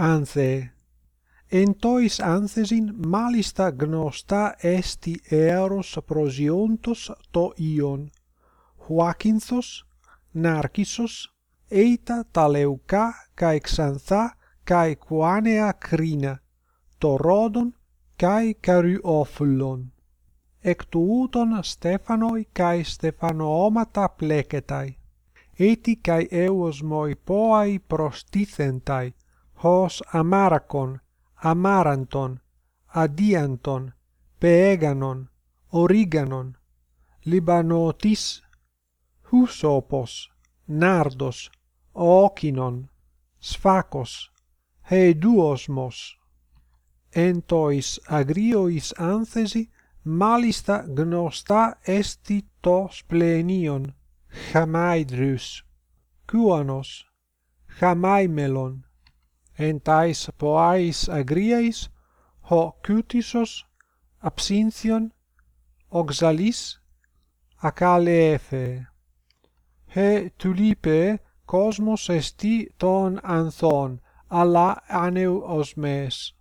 anthe en tois anthesin malista gnosta esti eros prosiontos to ion, huacinthos, narkisos eita taleuka cae xantha kai quanea crina, torodon kai karyophlon Ec tuuton Stephanoi cae Stephanoomata pleketai eti kai eos moi poai prostithentai hos amaracon, amaranton, adianton, peganon origanon, libanotis, husopos, nardos, okinon, sphakos, heduosmos entois agriois anthesi malista gnosta esti to splenion, chamaidrus, kuanos, chamaimelon, εν ταῖς ποάης αγρίαῖς, ο κούτισος αψίνθιον, οξαλής, ακάλεεθε. Ε τουλίπε κόσμος εστί των ανθών, αλλά άνεου ως μες.